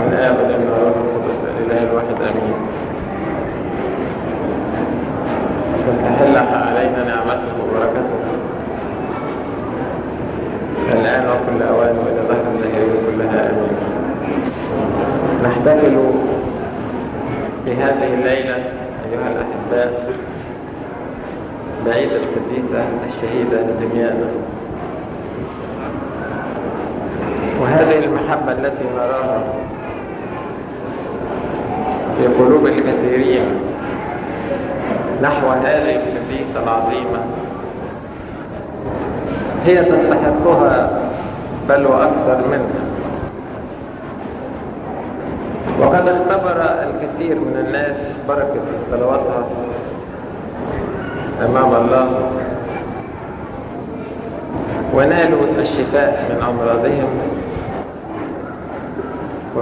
من آب الابن والروح القدس الإله الواحد آمين فلتحل علينا نعمته وبركته الآن وكل أوان وإلى ظهر الدهرين كلها آمين نحتفل في هذه الليلة أيها الأحباء بعيد القديسة الشهيدة دميانة وهذه المحبة التي نراها في قلوب الكثيرين نحو هذه القديسة العظيمة. هي تستحقها بل وأكثر منها. وقد اختبر الكثير من الناس بركة صلواتها أمام الله ونالوا الشفاء من أمراضهم.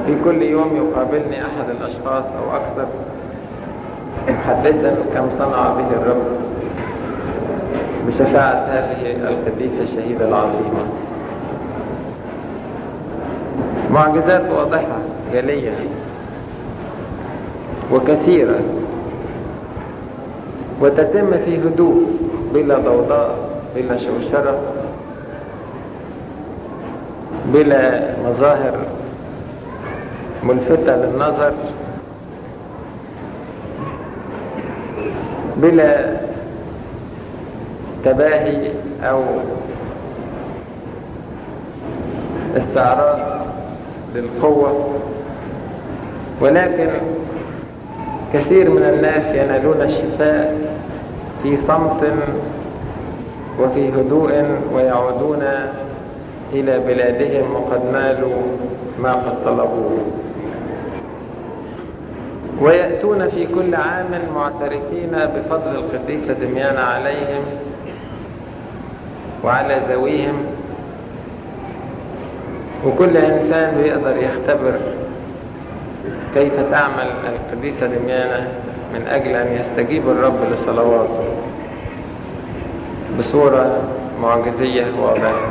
وفي كل يوم يقابلني أحد الأشخاص أو أكثر. محدثا كم صنع به الرب. بشفاعة هذه القديسة الشهيدة العظيمة. معجزات واضحة جلية وكثيرة. وتتم في هدوء بلا ضوضاء بلا شوشرة بلا مظاهر ملفتة للنظر بلا تباهي أو استعراض للقوة. ولكن كثير من الناس ينالون الشفاء في صمت وفي هدوء ويعودون إلى بلادهم وقد نالوا ما قد طلبوه. ويأتون في كل عام معترفين بفضل القديسة دميانة عليهم وعلى ذويهم. وكل إنسان بيقدر يختبر كيف تعمل القديسة دميانة من أجل أن يستجيب الرب لصلواته بصورة معجزية واضحة.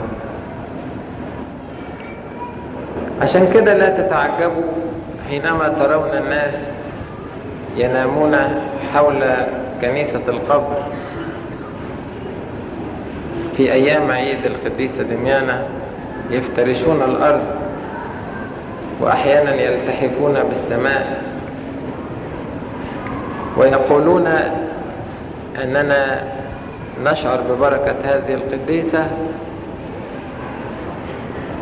عشان كده لا تتعجبوا حينما ترون الناس ينامون حول كنيسة القبر. في أيام عيد القديسة دميانة يفترشون الأرض وأحيانا يلتحفون بالسماء ويقولون أننا نشعر ببركة هذه القديسة.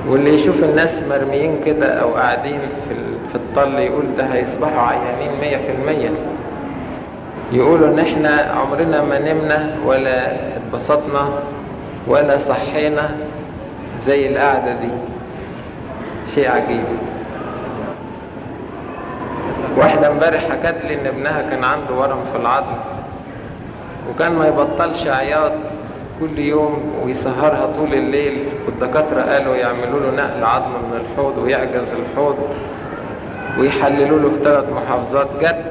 واللي يشوف الناس مرميين كده أو قاعدين في الطل يقول ده هيصبحوا عيانين مية في المية. يقولوا إن إحنا عمرنا ما نمنا ولا اتبسطنا ولا صحينا زي القعدة دي. شيء عجيب. واحدة امبارح حكت لي إن ابنها كان عنده ورم في العظم وكان ما يبطلش عياط كل يوم ويسهرها طول الليل. والدكاترة قالوا يعملوا له نقل عظم من الحوض ويعجز الحوض. ويحللوا له في ثلاث محافظات جد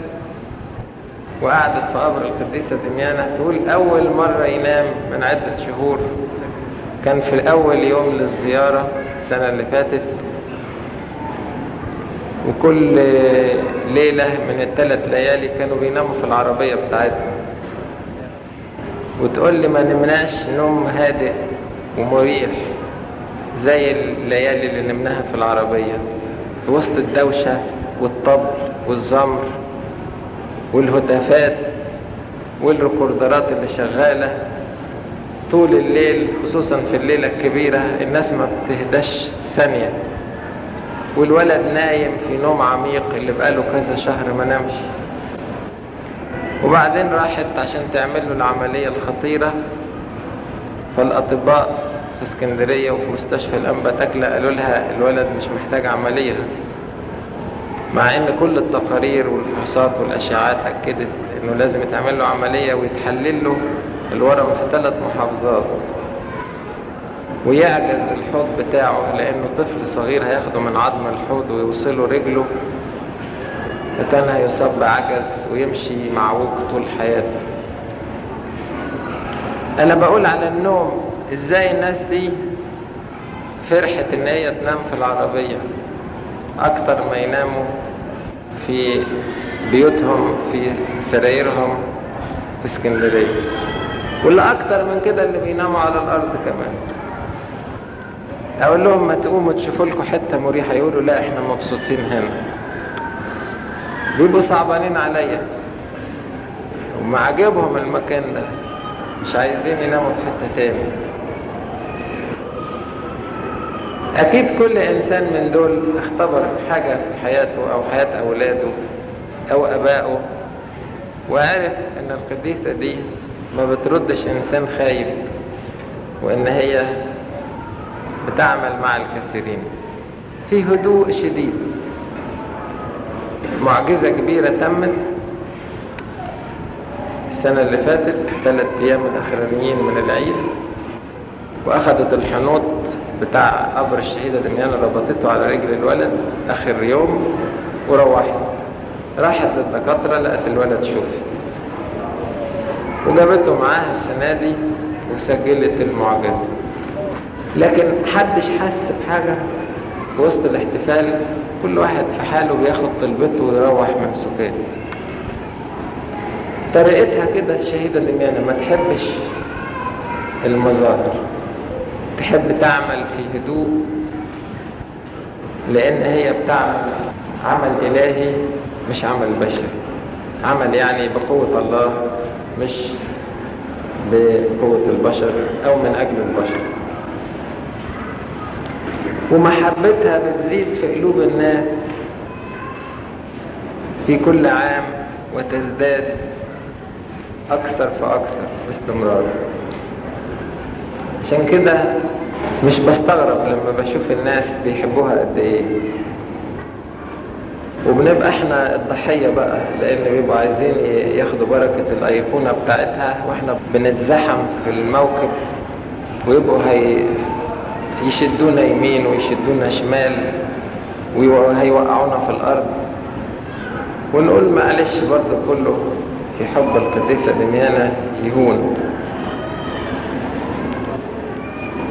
وقعدت في قبر القديسة دميانة. تقول أول مرة ينام من عدة شهور كان في أول يوم للزيارة السنة اللي فاتت. وكل ليلة من الثلاث ليالي كانوا بيناموا في العربية بتاعتهم. وتقول لي ما نمناش نوم هادئ ومريح زي الليالي اللي نمناها في العربية. في وسط الدوشة والطبل والزمر والهتافات والريكوردرات اللي شغالة طول الليل خصوصا في الليلة الكبيرة الناس ما بتهدش ثانية. والولد نايم في نوم عميق اللي بقاله كذا شهر ما نامش. وبعدين راحت عشان تعمل له العملية الخطيرة. فالأطباء في اسكندرية وفي مستشفى الأنبا تكلا قالوا لها الولد مش محتاج عملية. مع إن كل التقارير والفحوصات والأشعاعات أكدت إنه لازم يتعمل له عملية ويتحلل له الورم في ثلاث محافظات. ويعجز الحوض بتاعه لأنه طفل صغير هياخده من عظم الحوض ويوصله رجله. فكان هيصاب بعجز ويمشي معوج طول حياته. أنا بقول على النوم إزاي الناس دي فرحت إن هي تنام في العربية؟ أكتر ما يناموا في بيوتهم في سرايرهم في اسكندرية. واللي أكتر من كده اللي بيناموا على الأرض كمان. أقول لهم ما تقوموا تشوفوا لكم حتة مريحة يقولوا لا إحنا مبسوطين هنا. بيبقوا صعبانين عليا. وما عجبهم المكان ده. مش عايزين يناموا في حتة تاني. أكيد كل إنسان من دول اختبر حاجة في حياته أو حياة أولاده أو أبائه وعرف إن القديسة دي ما بتردش إنسان خايف وإن هي بتعمل مع الكثيرين في هدوء شديد. معجزة كبيرة تمت السنة اللي فاتت ثلاث أيام الأخرانيين من العيد وأخذت الحنوط بتاع قبر الشهيدة دميانة ربطته على رجل الولد آخر يوم وروحت. راحت للدكاترة لقت الولد شوفي وجابته معاها السنة دي وسجلت المعجزة. لكن محدش حس بحاجة. في وسط الاحتفال كل واحد في حاله بياخد طلبته ويروح من سكاته طريقتها كده الشهيدة دميانة ما تحبش المظاهر. تحب تعمل في هدوء لأن هي بتعمل عمل إلهي مش عمل بشري. عمل يعني بقوة الله مش بقوة البشر أو من أجل البشر. ومحبتها بتزيد في قلوب الناس في كل عام وتزداد أكثر فأكثر باستمرار. عشان كده مش بستغرب لما بشوف الناس بيحبوها قد إيه. وبنبقى إحنا الضحية بقى لأن بيبقوا عايزين ياخدوا بركة الأيقونة بتاعتها وإحنا بنتزحم في الموكب ويبقوا هي يشدونا يمين ويشدونا شمال وهيوقعونا في الأرض. ونقول معلش برضه كله في حب القديسة دميانة يهون.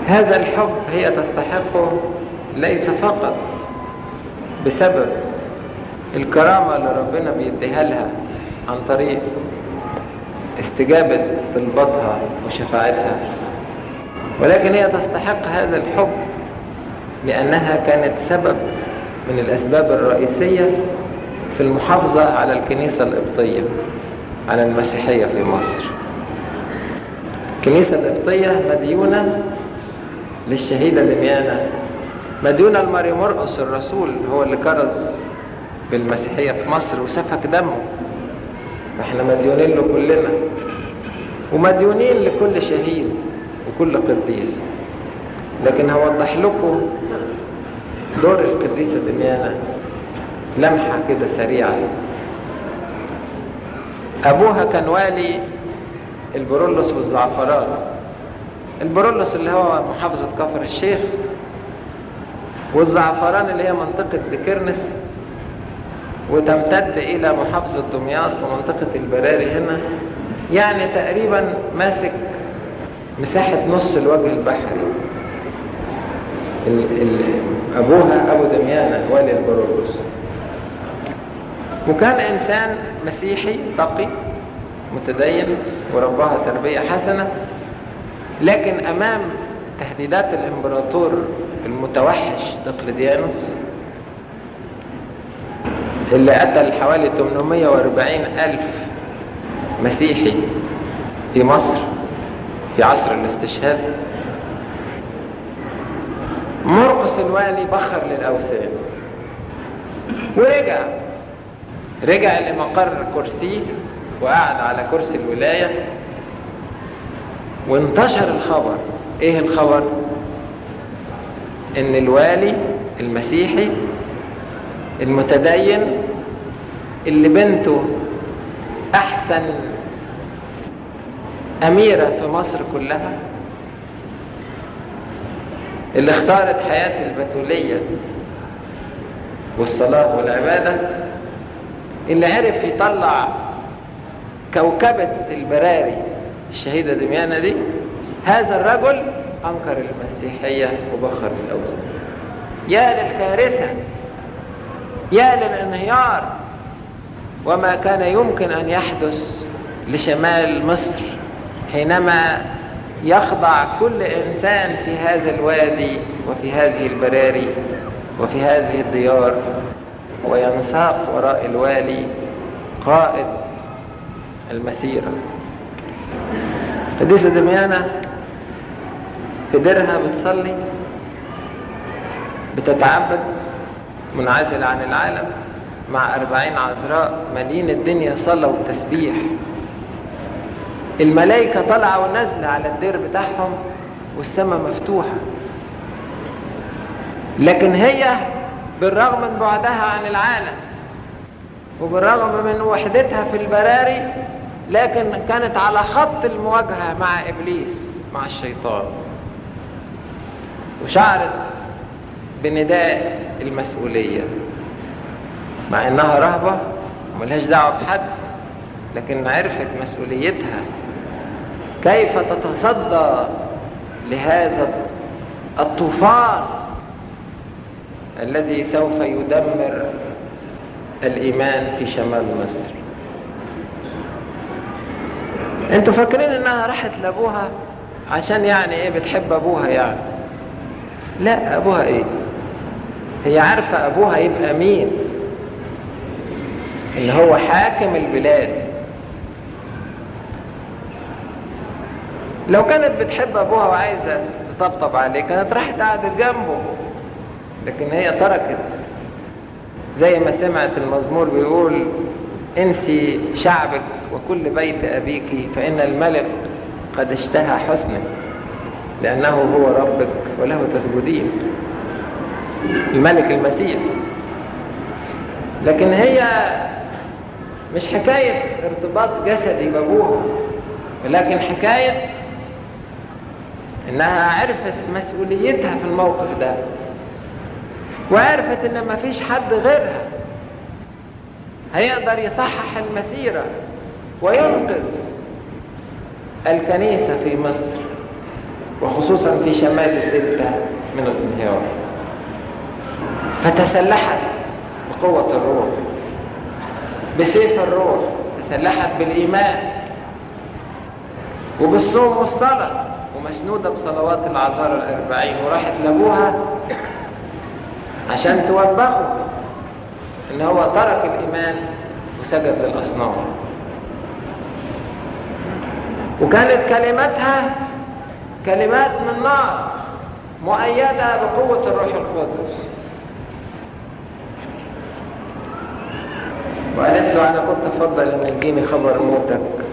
هذا الحب هي تستحقه ليس فقط بسبب الكرامة اللي ربنا بيديها لها عن طريق استجابة طلباتها وشفاعتها ولكن هي تستحق هذا الحب لأنها كانت سبب من الأسباب الرئيسية في المحافظة على الكنيسة القبطية على المسيحية في مصر. الكنيسة القبطية مديونة للشهيدة دميانة مديونة لماري مرقس الرسول هو اللي كرز بالمسيحية في مصر وسفك دمه. إحنا مديونين له كلنا. ومديونين لكل شهيد وكل قديس. لكن هوضح لكم دور القديسة دميانة. لمحة كده سريعة. أبوها كان والي البرولوس والزعفران. البرولوس اللي هو محافظة كفر الشيخ والزعفران اللي هي منطقة دكرنس وتمتد إلى محافظة دمياط ومنطقة البراري هنا. يعني تقريبا ماسك مساحة نص الوجه البحري. ال ال أبوها أبو دميانة والي البرولوس. وكان إنسان مسيحي تقي متدين ورباها تربية حسنة. لكن أمام تهديدات الإمبراطور المتوحش دقلديانوس اللي قتل حوالي 840 ألف مسيحي في مصر في عصر الاستشهاد مرقس الوالي بخر للأوثان ورجع رجع لمقر كرسيه وقعد على كرسي الولاية وانتشر الخبر. إيه الخبر؟ إن الوالي المسيحي المتدين اللي بنته أحسن أميرة في مصر كلها اللي اختارت حياة البتولية والصلاة والعبادة اللي عرف يطلع كوكبة البراري الشهيدة دميانة دي هذا الرجل أنكر المسيحية وبخر الأوثان. يا للكارثة يا للانهيار وما كان يمكن أن يحدث لشمال مصر حينما يخضع كل إنسان في هذا الوادي وفي هذه البراري وفي هذه الديار وينساق وراء الوالي قائد المسيرة. قديسة دميانة في ديرها بتصلي بتتعبد منعزلة عن العالم مع أربعين عذراء مالين الدنيا صلاة وتسبيح الملائكة طالعة ونازلة على الدير بتاعهم والسماء مفتوحة. لكن هي بالرغم من بعدها عن العالم وبالرغم من وحدتها في البراري لكن كانت على خط المواجهة مع إبليس مع الشيطان. وشعرت بنداء المسؤولية مع إنها رهبة وملهاش دعوة بحد لكن عرفت مسؤوليتها. كيف تتصدى لهذا الطوفان الذي سوف يدمر الإيمان في شمال مصر؟ أنتوا فاكرين انها راحت لابوها عشان يعني إيه بتحب ابوها يعني؟ لا ابوها إيه؟ هي عارفة ابوها يبقى مين؟ اللي هو حاكم البلاد. لو كانت بتحب ابوها وعايزة تطبطب عليه كانت راحت قعدت جنبه. لكن هي تركت. زي ما سمعت المزمور بيقول انسي شعبك وكل بيت أبيك فإن الملك قد اشتهى حسنك لأنه هو ربك وله تسجدين الملك المسيح. لكن هي مش حكاية ارتباط جسدي بأبوها ولكن حكاية إنها عرفت مسؤوليتها في الموقف ده وعرفت إن مفيش حد غيرها. هيقدر يصحح المسيرة. وينقذ الكنيسة في مصر وخصوصا في شمال الدلتا من الانهيار. فتسلحت بقوة الروح. بسيف الروح تسلحت بالإيمان وبالصوم والصلاة ومسنودة بصلوات العذارى الأربعين وراحت لأبوها عشان توبخه إن هو ترك الإيمان وسجد للأصنام وكانت كلماتها كلمات من نار مؤيدة بقوة الروح القدس. وقالت له أنا كنت أفضل إن يجيني خبر موتك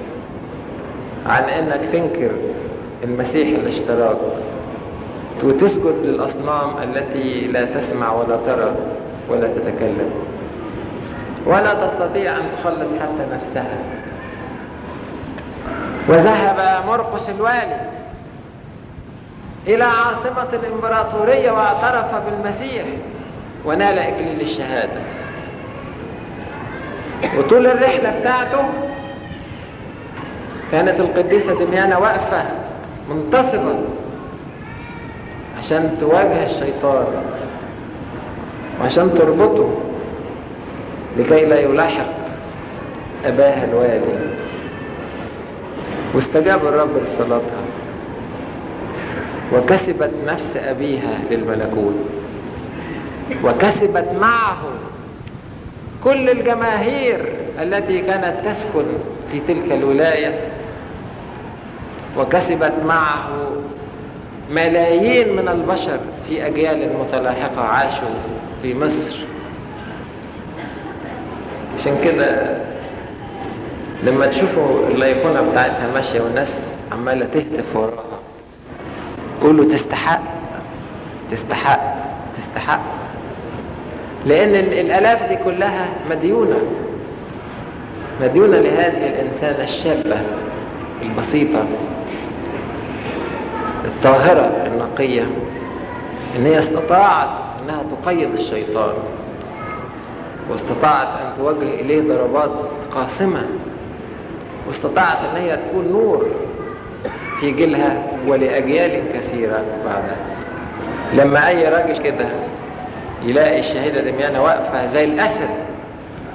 عن إنك تنكر المسيح الاشتراك وتسجد للأصنام التي لا تسمع ولا ترى ولا تتكلم. ولا تستطيع أن تخلص حتى نفسها. وذهب مرقس الوالي إلى عاصمة الإمبراطورية واعترف بالمسيح ونال إكليل الشهادة. وطول الرحلة بتاعته كانت القديسة دميانة واقفة منتصبة عشان تواجه الشيطان وعشان تربطه لكي لا يلاحق أباها الوالي. واستجاب الرب لصلاتها. وكسبت نفس أبيها للملكوت. وكسبت معه كل الجماهير التي كانت تسكن في تلك الولاية. وكسبت معه ملايين من البشر في أجيال متلاحقة عاشوا في مصر. عشان كده لما تشوفوا الأيقونة بتاعتها ماشية والناس عمالة تهتف وراها قولوا تستحق تستحق تستحق. لأن الآلاف دي كلها مديونة مديونة لهذه الإنسانة الشابة البسيطة الطاهرة النقية إن هي استطاعت إنها تقيد الشيطان واستطاعت أن توجه إليه ضربات قاسمة. واستطاعت أن هي تكون نور في جيلها ولأجيال كثيرة بعدها. لما أي راجل كده يلاقي الشهيدة دميانة واقفة زي الأسد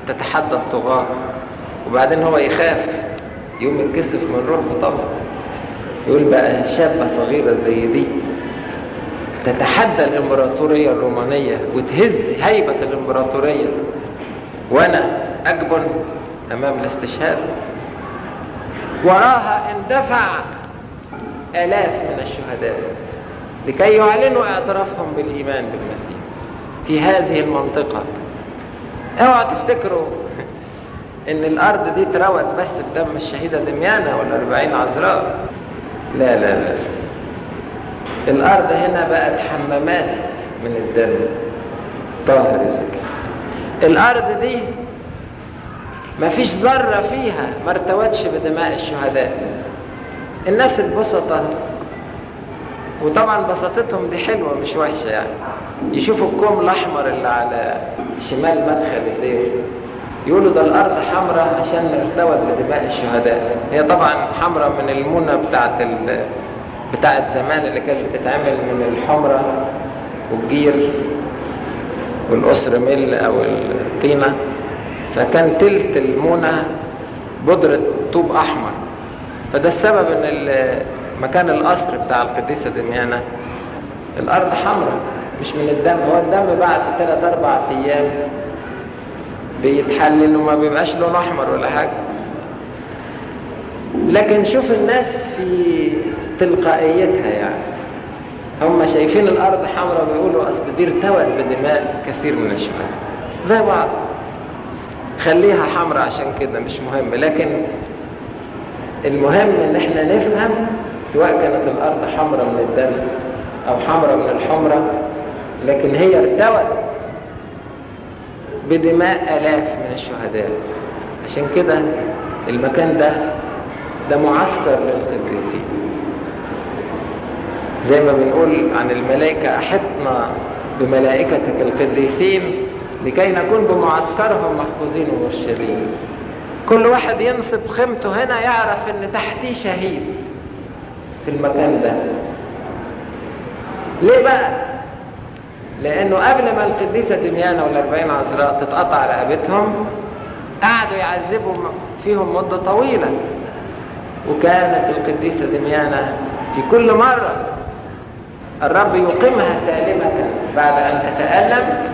تتحدى الطغاة وبعدين هو يخاف يوم ينكسف من روحه طبعا يقول بقى شابة صغيرة زي دي تتحدى الإمبراطورية الرومانية وتهز هيبة الإمبراطورية. وأنا أجبن أمام الاستشهاد. وراها اندفع آلاف من الشهداء لكي يعلنوا اعترافهم بالإيمان بالمسيح في هذه المنطقة. اوعوا تفتكروا إن الأرض دي اتروت بس بدم الشهيدة دميانة ولا أربعين عذراء؟ لا لا لا. الأرض هنا بقت حمامات من الدم طاهر الأرض دي ما فيش ذرة فيها ما ارتوتش بدماء الشهداء. الناس البسطة وطبعا بساطتهم دي حلوة مش وحشة يعني. يشوفوا الكوم الأحمر اللي على شمال مدخل الدير يقولوا ده الأرض حمراء عشان ارتوت بدماء الشهداء. هي طبعا حمراء من المونة بتاعت ال... بتاعت زمان اللي كانت بتتعمل من الحمرة والجير والأسر ميل أو الطينة. فكان تلت المونة بودرة طوب أحمر. فده السبب إن مكان القصر بتاع القديسة دميانة الأرض حمراء مش من الدم. هو الدم بعد ثلاث أربع أيام بيتحلل وما بيبقاش لون أحمر ولا حاجة. لكن شوف الناس في تلقائيتها يعني. هم شايفين الأرض حمراء بيقولوا أصل دي ارتوت بدماء كثير من الشباب. زي بعض. خليها حمراء عشان كده مش مهم. لكن المهم إن إحنا نفهم سواء كانت الأرض حمراء من الدم أو حمراء من الحمرة لكن هي ارتوت بدماء آلاف من الشهداء. عشان كده المكان ده ده معسكر للقديسين. زي ما بنقول عن الملائكة أحطنا بملائكتك القديسين لكي نكون بمعسكرهم محفوظين ومرشدين كل واحد ينصب خيمته هنا يعرف إن تحتيه شهيد في المكان ده. ليه بقى؟ لأنه قبل ما القديسة دميانة والأربعين عذراء تتقطع رقبتهم قعدوا يعذبوا فيهم مدة طويلة. وكانت القديسة دميانة في كل مرة الرب يقيمها سالمة بعد أن تتألم.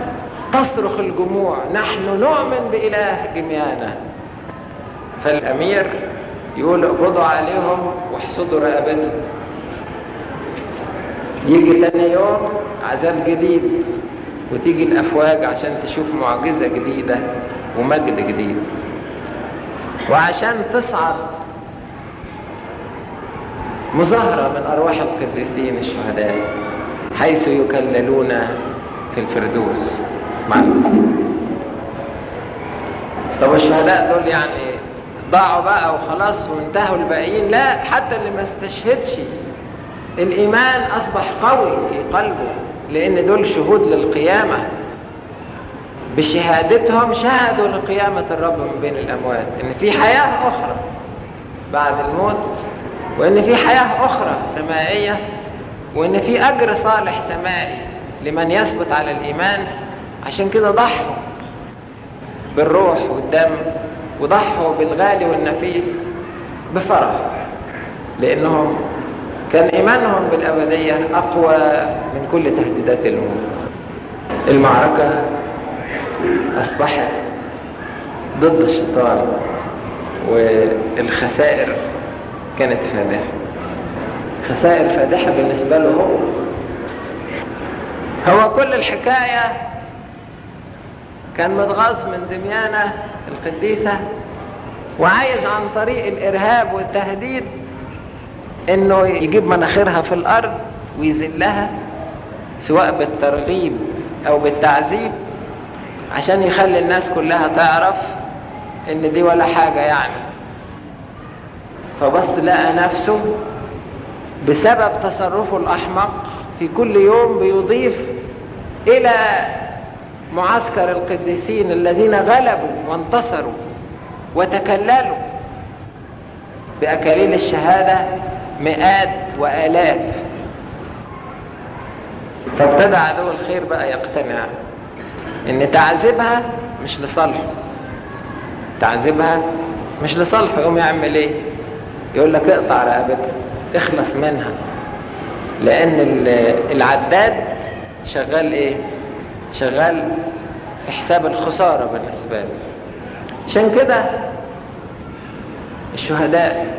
تصرخ الجموع. نحن نؤمن بإله دميانة فالأمير يقول اقبضوا عليهم واحصدوا رقبتهم. يجي تاني يوم عذاب جديد وتيجي الأفواج عشان تشوف معجزة جديدة ومجد جديد. وعشان تصعد مظاهرة من أرواح القديسين الشهداء حيث يكللون في الفردوس. طب الشهداء دول يعني ضاعوا بقى وخلاص وانتهوا الباقيين لا حتى اللي ما استشهدش الإيمان أصبح قوي في قلبه لأن دول شهود للقيامة. بشهادتهم شهدوا لقيامة الرب من بين الأموات إن في حياة أخرى بعد الموت وإن في حياة أخرى سمائية وإن في أجر صالح سمائي لمن يثبت على الإيمان. عشان كده ضحوا بالروح والدم وضحوا بالغالي والنفيس بفرح لأنهم كان إيمانهم بالأبدية أقوى من كل تهديدات الموت المعركة أصبحت ضد الشيطان والخسائر كانت فادحة. خسائر فادحة بالنسبة له هو كل الحكاية كان متغاظ من دميانة القديسة وعايز عن طريق الإرهاب والتهديد إنه يجيب مناخيرها في الأرض ويذلها سواء بالترغيب أو بالتعذيب عشان يخلي الناس كلها تعرف إن دي ولا حاجة يعني. فبص لقى نفسه بسبب تصرفه الأحمق في كل يوم بيضيف إلى معسكر القديسين الذين غلبوا وانتصروا وتكللوا بأكاليل الشهادة مئات وآلاف. فابتدى عدو الخير بقى يقتنع إن تعذيبها مش لصالحه. تعذيبها مش لصالحه. يقوم يعمل إيه؟ يقول لك اقطع رقبتها اخلص منها. لأن العداد شغال إيه؟ شغال في حساب الخسارة بالنسبة له عشان كده الشهداء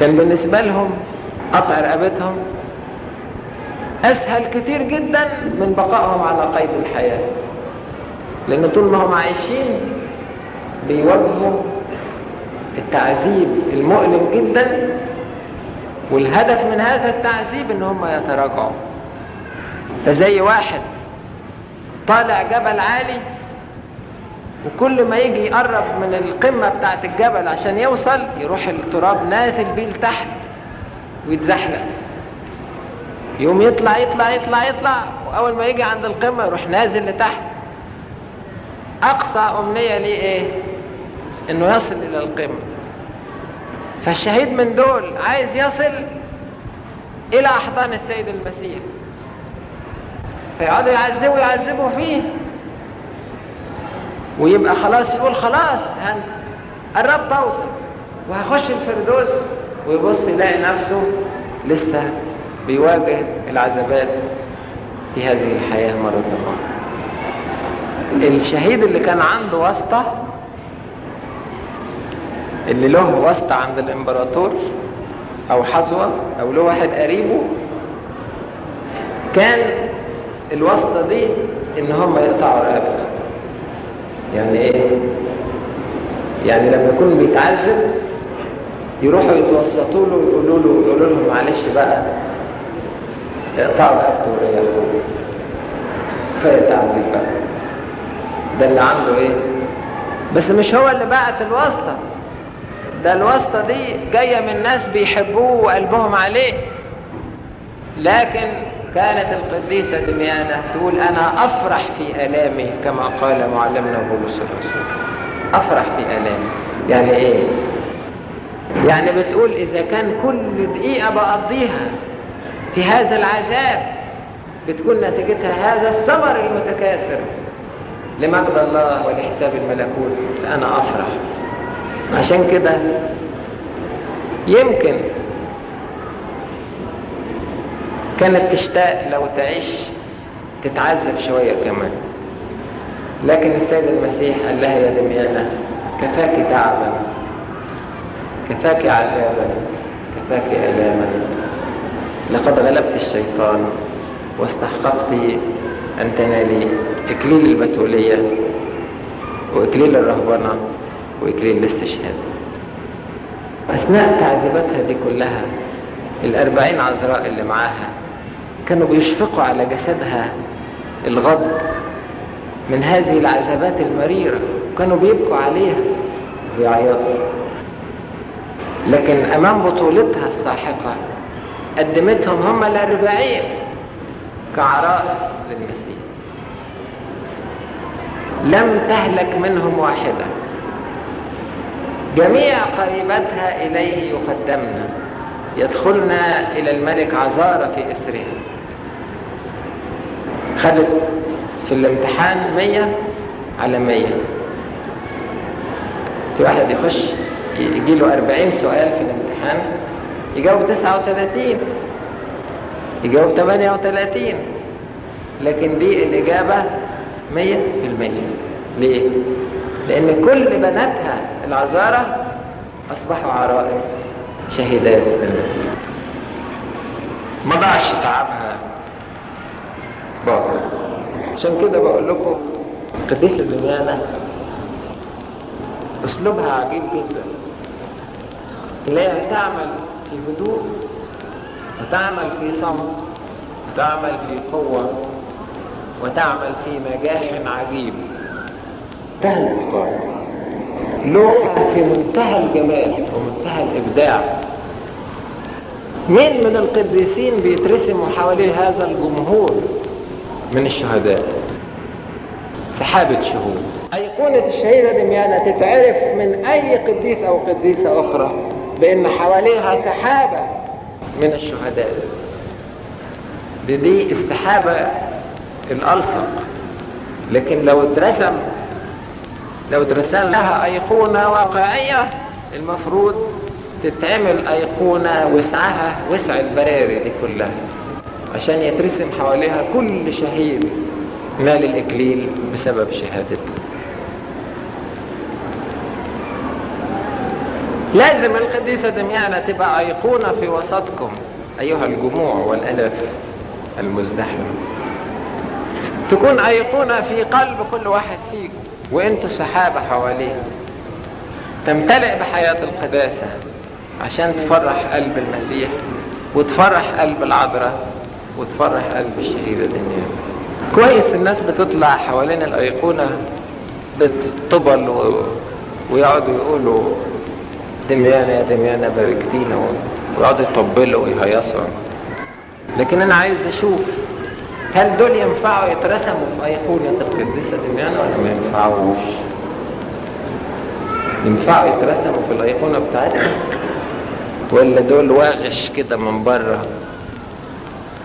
كان بالنسبة لهم قطع رقبتهم أسهل كتير جدا من بقائهم على قيد الحياة. لأن طول ما هم عايشين بيواجهوا التعذيب المؤلم جدا والهدف من هذا التعذيب إن هم يتراجعوا. فزي واحد طالع جبل عالي وكل ما يجي يقرب من القمة بتاعت الجبل عشان يوصل يروح التراب نازل بيه لتحت ويتزحلق. يوم يطلع يطلع يطلع يطلع وأول ما يجي عند القمة يروح نازل لتحت. أقصى أمنية ليه إيه؟ إنه يصل إلى القمة. فالشهيد من دول عايز يصل إلى أحضان السيد المسيح. فيقعدوا يعذبوا يعذبوا فيه. ويبقى خلاص يقول خلاص قربت اوصل وهخش الفردوس ويبص يلاقي نفسه لسه بيواجه العذابات في هذه الحياة مرة أخرى. الشهيد اللي كان عنده واسطة اللي له واسطة عند الإمبراطور أو حظوة أو له واحد قريبه كان الواسطة دي إن هم يقطعوا رقبته يعني إيه؟ يعني لما يكون بيتعذب يروحوا يتوسطوا له ويقولوا له يقولوا لهم معلش بقى اقطعوا رقبته وريحوه كفايه تعذيب بقى. ده اللي عنده إيه؟ بس مش هو اللي بعت الواسطة. ده الواسطة دي جاية من ناس بيحبوه وقلبهم عليه. لكن كانت القديسة دميانة تقول أنا أفرح في آلامي كما قال معلمنا بولس الرسول. أفرح في آلامي. يعني إيه؟ يعني بتقول إذا كان كل دقيقة بقضيها في هذا العذاب بتكون نتيجتها هذا الثمر المتكاثر لمجد الله ولحساب الملكوت. أنا أفرح. عشان كده يمكن كانت تشتاق لو تعيش تتعذب شوية كمان. لكن السيد المسيح قال لها يا دميانه كفاك تعبا. كفاك عذابا. كفاك ألاما. لقد غلبت الشيطان واستحققت أن تنالي إكليل البتولية وإكليل الرهبنة وإكليل الاستشهاد. أثناء تعذيباتها دي كلها الأربعين عذراء اللي معاها كانوا بيشفقوا على جسدها الغضب من هذه العذابات المريرة. كانوا بيبكوا عليها. ويعيطوا. لكن أمام بطولتها الساحقة قدمتهم هم الأربعين كعرائس للمسيح. لم تهلك منهم واحدة. جميع قريبتها إليه يقدمن. يدخلن إلى الملك عذارى في إسرها خدت في الامتحان مية على مية. في واحد يخش يجي له أربعين سؤال في الامتحان يجاوب تسعة وثلاثين يجاوب ثمانية وثلاثين لكن دي الإجابة مية في المية. ليه؟ لأن كل بناتها العذارة أصبحوا عرائس شهيدات للمسيح ما ضاعش تعبها. عشان كده بقول لكم قديسة دميانة أسلوبها عجيب جدا. تلاقيها تعمل في هدوء وتعمل في صمت وتعمل في قوة وتعمل في نجاح عجيب. منتهى الإتقان لوحة في منتهى الجمال ومنتهى الإبداع. مين من القديسين بيترسموا حواليه هذا الجمهور؟ من الشهداء. سحابة شهود. أيقونة الشهيدة دميانة تتعرف من أي قديس أو قديسة أخرى بأن حواليها سحابة من الشهداء. دي, دي السحابة الألصق. لكن لو اترسم لو اترسم لها أيقونة واقعية المفروض تتعمل أيقونة وسعها وسع البراري دي كلها. عشان يترسم حواليها كل شهيد نال الاكليل بسبب شهادته. لازم القديسة دميانة تبقى أيقونة في وسطكم أيها الجموع والألاف المزدحمة تكون أيقونة في قلب كل واحد فيكم وانتوا سحابة حواليه. تمتلئ بحياة القداسة عشان تفرح قلب المسيح وتفرح قلب العذراء وتفرح قلب الشهيدة دنيا كويس الناس بتطلع حوالين الأيقونة بالطبل و... ويقعدوا يقولوا دميانة يا دميانة باركتينا ويقعدوا يطبلوا ويهيصوا. لكن أنا عايز أشوف هل دول ينفعوا يترسموا في أيقونة القديسة دميانة ولا ما ينفعوش؟ ينفعوا يترسموا في الأيقونة بتاعتها ولا دول واغش كده من بره؟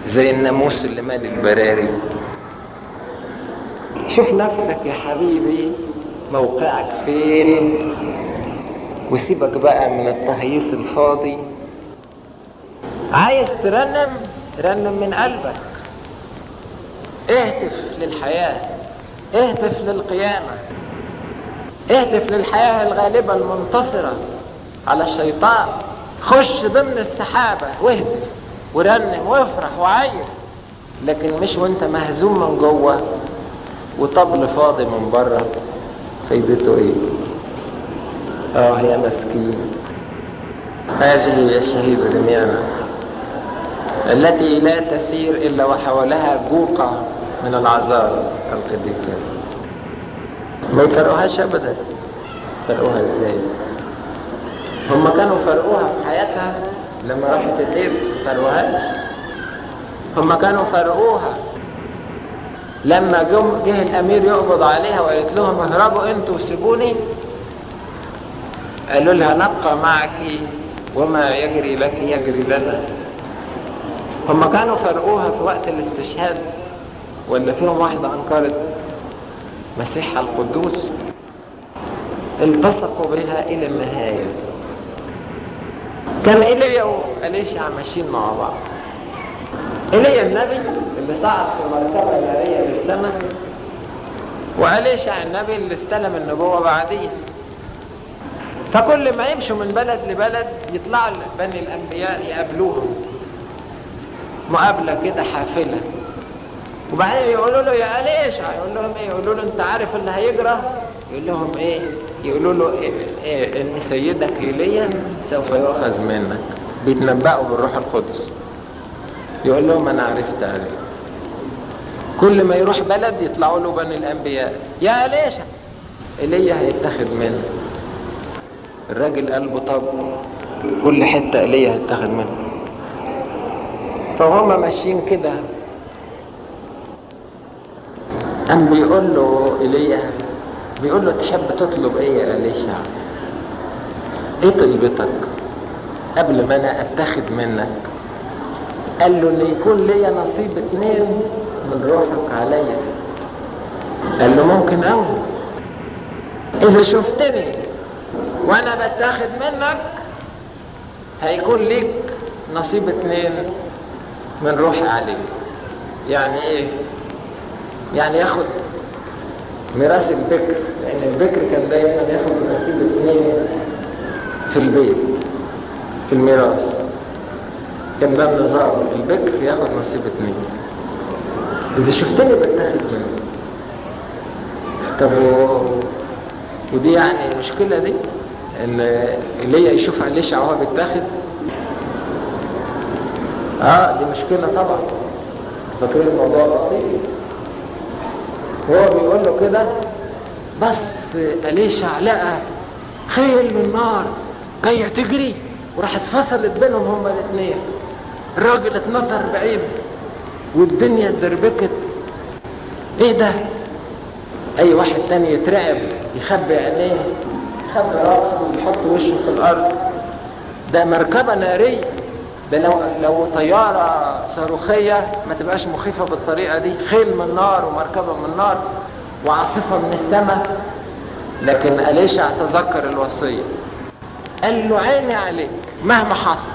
زي الناموس اللي مال البراري. شوف نفسك يا حبيبي موقعك فين؟ وسيبك بقى من التهييص الفاضي. عايز ترنم؟ رنم من قلبك. اهتف للحياة. اهتف للقيامة. اهتف للحياة الغالبة المنتصرة على الشيطان. خش ضمن السحابة واهتف. ورنم وافرح وعيط لكن مش وانت مهزوم من جوه وطبل فاضي من بره فايدته إيه؟ آه يا مسكين. هذه هي الشهيدة دميانة التي لا تسير إلا وحولها جوقة من العذار القديسة ما يفرقوهاش ابدا فرقوها إزاي؟ هم كانوا فرقوها في حياتها لما راحت الدير فرقوهاش هم كانوا فرقوها لما جم جه الأمير يقبض عليها وقالت لهم اهربوا أنتوا وسيبوني. قالوا لها نبقى معك وما يجري لك يجري لنا. هم كانوا فرقوها في وقت الاستشهاد ولا فيهم واحدة أنكرت مسيحها القدوس. التصقوا بها إلى النهاية. كان إيليا وأليشع ماشيين مع بعض؟ إيليا النبي اللي صعد في مرتبة نارية للسماء وأليشع النبي اللي استلم النبوة بعديه فكل ما يمشوا من بلد لبلد يطلعوا بني الأنبياء يقابلوهم مقابلة كده حافلة. وبعدين يقولوا له يا أليشع يقول لهم إيه؟ يقولوا له أنت عارف اللي هيجرى؟ يقول لهم إيه؟ يقولوا له إيه, إيه إن سيدك ايليا سوف يؤخذ منك. بيتنبأوا بالروح القدس. يقول لهم أنا عرفت عليه كل ما يروح بلد يطلعوا له بني الأنبياء. يا أليشع ايليا هيتاخد منه. الراجل قلبه طب. كل حتة ايليا هيتاخد منه. فهم ماشيين كده. قام بيقول له ايليا بيقول له تحب تطلب إيه يا اليشع إيه طلبتك قبل ما أنا أتاخد منك. قال له إن يكون ليا نصيب اتنين من روحك عليا. قال له ممكن أوي. إذا شفتني وأنا بتاخد منك هيكون ليك نصيب اتنين من روحي عليك. يعني إيه؟ يعني ياخد ميراث البكر لأن البكر كان دايما ياخد نصيب اثنين في البيت في الميراث. كان ده النظام البكر ياخد نصيب اثنين إذا شفتني بتاخد منه. طب و... ودي يعني المشكلة دي إن ليا يشوف عليش هو بيتاخد؟ آه دي مشكلة طبعا. فاكرين الموضوع بسيط؟ هو بيقول له كده بس أليشع لقى خيل من نار جاية تجري وراحت فصلت بينهم هما الاثنين الراجل اتنطر بعيد والدنيا اتدربكت. إيه ده؟ أي واحد تاني يترعب يخبي عينيه يخبي راسه ويحط وشه في الأرض. ده مركبة نارية. ده لو لو طيارة صاروخية ما تبقاش مخيفة بالطريقة دي. خيل من نار ومركبة من نار وعاصفة من السماء. لكن أليشع تذكر الوصية؟ قال له عيني عليك. مهما حصل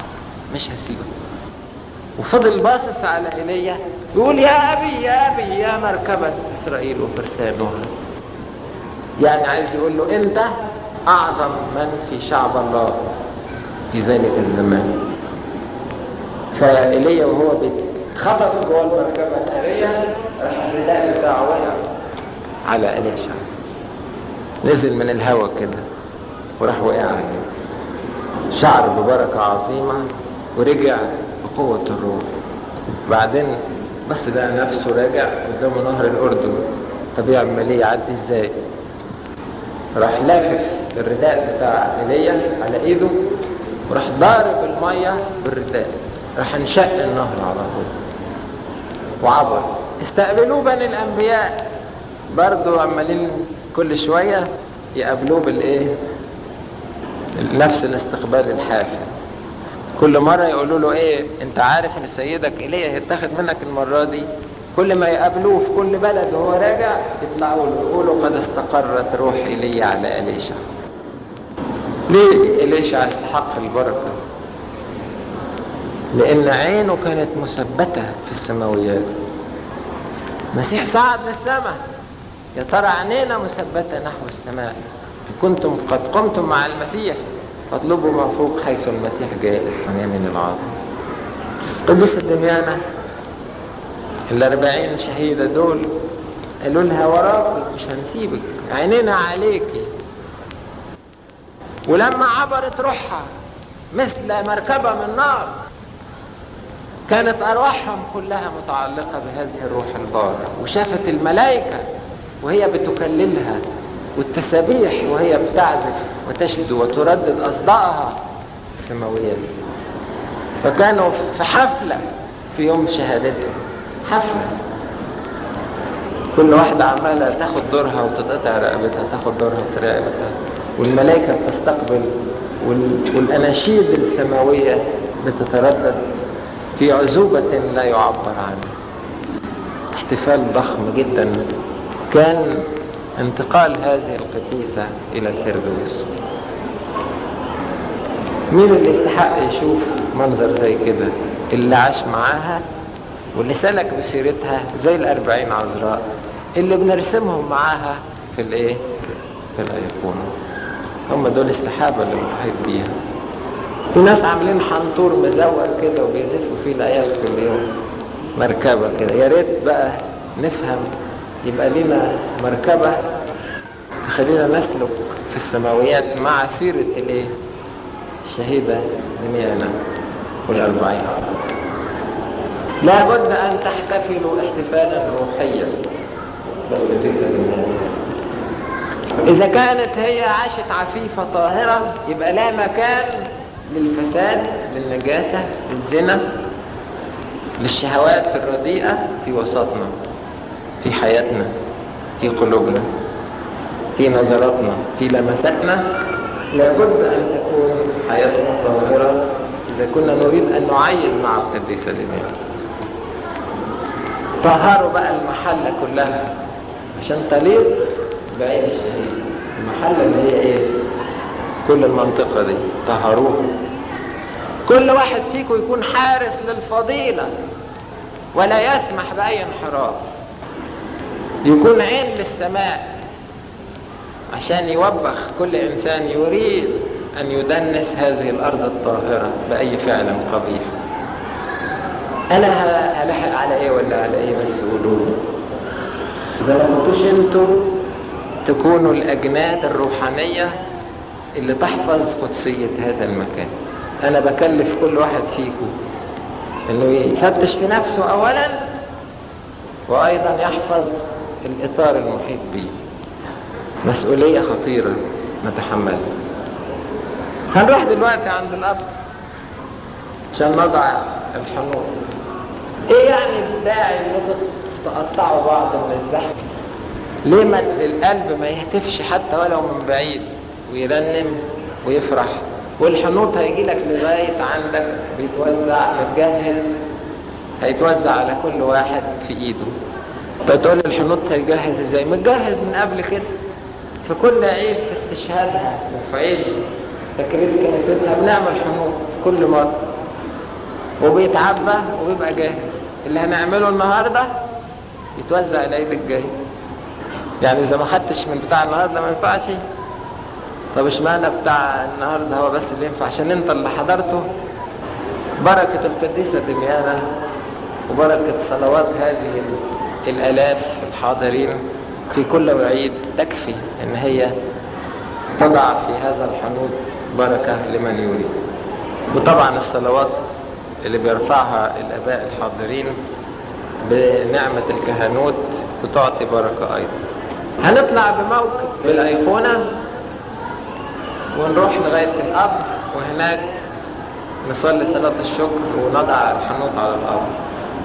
مش هسيبك. وفضل باصص على إيليا يقول يا أبي يا أبي يا مركبة إسرائيل وفرسانها. يعني عايز يقول له أنت أعظم من في شعب الله في ذلك الزمان. فايليا وهو خبط جوه المركبة النارية راح الرداء بتاعه وقع على اليشع نزل من الهواء كده وراح وقع عليه. شعر ببركة عظيمة ورجع بقوة الروح. بعدين بس لقى نفسه راجع قدامه نهر الأردن. طب يعمل إيه؟ يعدي إزاي؟ راح لافف الرداء بتاع ايليا على إيده وراح ضارب المية بالرداء. راح انشق النهر على طول. وعبر استقبلوه بني الأنبياء. برضو عمالين كل شوية يقابلوه بالإيه؟ نفس الاستقبال الحافل. كل مرة يقولوا له إيه؟ أنت عارف إن سيدك ايليا هيتاخد منك المرة دي. كل ما يقابلوه في كل بلد وهو راجع يطلعوا له يقولوا قد استقرت روح ايليا على إليشع. ليه إليشع يستحق البركة؟ لأن عينه كانت مثبتة في السماويات. المسيح صعد للسماء. يا ترى عينينا مثبتة نحو السماء؟ كنتم قد قمتم مع المسيح. فاطلبوا ما فوق حيث المسيح جالس عن يمين العظم قدس الدميانة. الأربعين شهيدة دول قالوا لها وراك مش هنسيبك. عينينا عليكي. ولما عبرت روحها مثل مركبة من نار كانت أرواحهم كلها متعلقة بهذه الروح البارة وشافت الملائكة وهي بتكللها والتسابيح وهي بتعزف وتشدو وتردد أصداءها السماويات فكانوا في حفلة في يوم شهادتهم حفلة. كل واحدة عمالة تاخد دورها وتتقطع رقبتها تاخد دورها وتراقبتها والملائكة بتستقبل والأناشيد السماوية بتتردد. في عزوبة لا يعبر عنها احتفال ضخم جدا. كان انتقال هذه القديسة إلى الفردوس. مين اللي يستحق يشوف منظر زي كده؟ اللي عاش معاها واللي سلك بسيرتها زي الأربعين عذراء. اللي بنرسمهم معاها في الإيه؟ في الأيقونة. هم دول السحابة اللي محيط بيها. في ناس عاملين حنطور مزور كده وبيزفوا فيه العيال كل يوم مركبة كده. يا ريت بقى نفهم يبقى لنا مركبة تخلينا نسلك في السماويات مع سيرة الإيه؟ الشهيدة دميانا والأربعين. لابد أن تحتفلوا احتفالا روحيا. إذا كانت هي عاشت عفيفة طاهرة يبقى لا مكان للفساد للنجاسة للزنا للشهوات الرديئة في وسطنا في حياتنا في قلوبنا في نظراتنا في لمساتنا لابد أن تكون حياتنا طاهرة إذا كنا نريد أن نعين مع القديسة الإمام. طهروا بقى المحلة كلها عشان تليق بعين الشهيد. المحلة اللي هي إيه؟ كل المنطقة دي طهروها كل واحد فيكم يكون حارس للفضيلة ولا يسمح بأي انحراف. يكون عين للسماء عشان يوبخ كل إنسان يريد أن يدنس هذه الأرض الطاهرة بأي فعل قبيح. أنا هلحق على إيه ولا على إيه بس قولوا إذا ما أنتوا تكونوا الأجناد الروحانية اللي تحفظ قدسية هذا المكان. أنا بكلف كل واحد فيكم. إنه يفتش في نفسه أولا وأيضا يحفظ الإطار المحيط به. مسؤولية خطيرة نتحملها هنروح دلوقتي عند الأب عشان نضع الحنوط إيه يعني الداعي انكم تقطعوا بعض من الزحف ليه ما القلب ما يهتفش حتى ولو من بعيد؟ ويرنم ويفرح. والحنوط هيجي لك لغاية عندك بيتوزع متجهز هيتوزع على كل واحد في إيده. فتقول الحنوط هيجهز إزاي؟ متجهز من قبل كده. في كل عيد في استشهادها وفي عيد تكريس كنيستها بنعمل حنوط كل مرة. وبيتعبى وبيبقى جاهز. اللي هنعمله النهاردة يتوزع العيد الجاي. يعني إذا ما خدتش من بتاع النهارده ما ينفعش طب اشمعنى بتاع النهارده هو بس اللي ينفع؟ عشان انت اللي حضرته. بركة القديسة دميانة وبركة صلوات هذه الآلاف الحاضرين في كل وعيد تكفي إن هي تضع في هذا الحنوط بركة لمن يريد. وطبعا الصلوات اللي بيرفعها الآباء الحاضرين بنعمة الكهنوت بتعطي بركة أيضا. هنطلع بموكب بالأيقونة ونروح لغاية القبر وهناك نصلي صلاة الشكر ونضع الحنوط على القبر